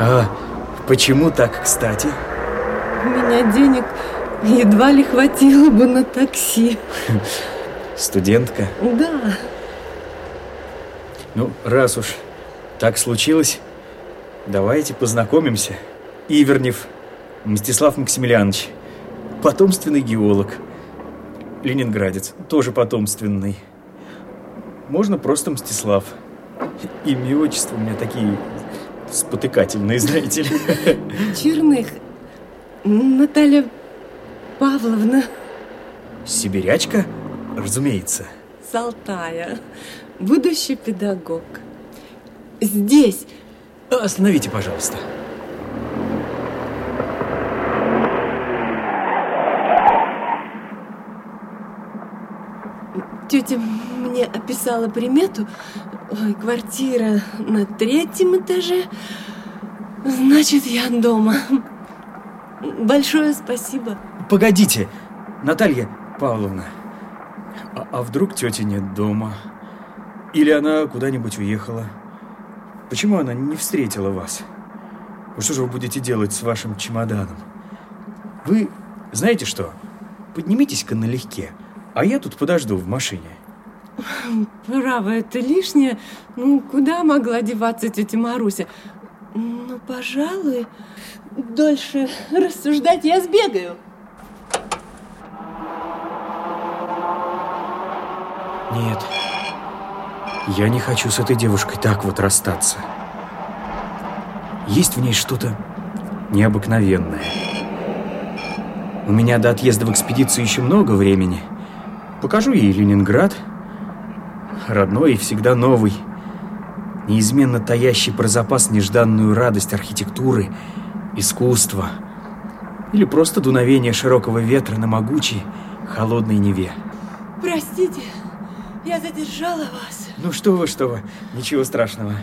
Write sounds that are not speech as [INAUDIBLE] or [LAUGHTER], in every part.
А почему так, кстати? У меня денег едва ли хватило бы на такси. Студентка? Да. Ну, раз уж так случилось, давайте познакомимся. Ивернев Мстислав Максимiliaнович, потомственный геолог. Ленинградец, тоже потомственный. Можно просто Мстислав. Имя и отчество у меня такие спотыкательные, знаете ли. Черных. Наталья Павловна. Сибирячка? Разумеется. С Алтая. Будущий педагог. Здесь. Остановите, пожалуйста. Тетя мне описала примету. Ой, квартира на третьем этаже. Значит, я дома. Большое спасибо. Погодите, Наталья Павловна. А, а вдруг тети нет дома? Или она куда-нибудь уехала? Почему она не встретила вас? Ну что же вы будете делать с вашим чемоданом? Вы знаете что? Поднимитесь-ка налегке, а я тут подожду в машине. Право, это лишнее. Ну, куда могла деваться тетя Маруся? Ну, пожалуй, дольше рассуждать я сбегаю. Нет, я не хочу с этой девушкой так вот расстаться. Есть в ней что-то необыкновенное. У меня до отъезда в экспедицию еще много времени. Покажу ей Ленинград, родной и всегда новый, неизменно таящий про запас нежданную радость архитектуры, искусства или просто дуновение широкого ветра на могучей, холодной Неве. Простите, я задержала вас. Ну что вы, что вы, ничего страшного.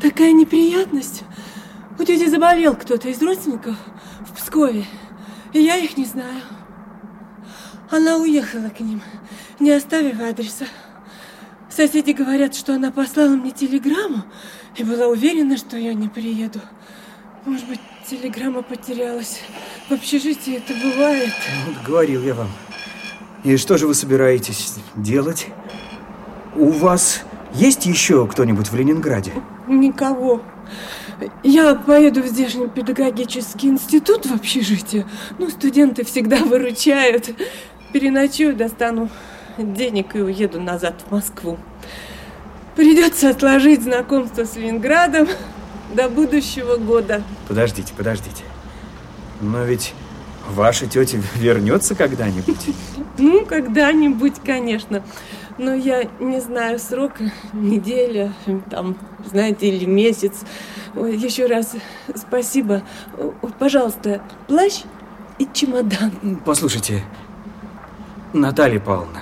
Такая неприятность. У тети заболел кто-то из родственников в Пскове, и я их не знаю. Она уехала к ним, не оставив адреса. Соседи говорят, что она послала мне телеграмму и была уверена, что я не приеду. Может быть, телеграмма потерялась. В общежитии это бывает. Ну, вот говорил я вам. И что же вы собираетесь делать? У вас есть еще кто-нибудь в Ленинграде? Никого. Я поеду в здешний педагогический институт в общежитие. Ну, студенты всегда выручают. Переночую, достану денег и уеду назад в Москву. Придется отложить знакомство с Ленинградом до будущего года. Подождите, подождите. Но ведь ваша тетя вернется когда-нибудь? [LAUGHS] Ну, когда-нибудь, конечно. Но я не знаю срока, неделя, там, знаете, или месяц. Ой, еще раз спасибо. Пожалуйста, плащ и чемодан. Послушайте, Наталья Павловна,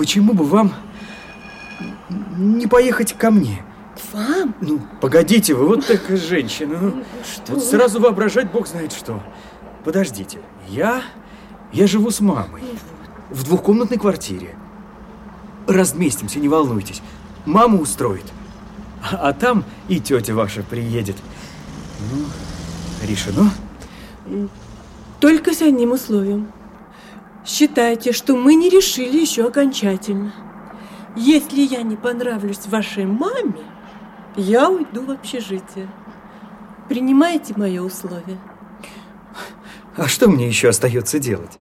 почему бы вам не поехать ко мне? К вам? Ну, погодите, вы вот такая женщина. Ну, что вот сразу воображать бог знает что. Подождите, я, я живу с мамой в двухкомнатной квартире. Разместимся, не волнуйтесь. Мама устроит. А, а там и тетя ваша приедет. Ну, решено? Только с одним условием. Считайте, что мы не решили еще окончательно. Если я не понравлюсь вашей маме, я уйду в общежитие. Принимаете мое условие? А что мне еще остается делать?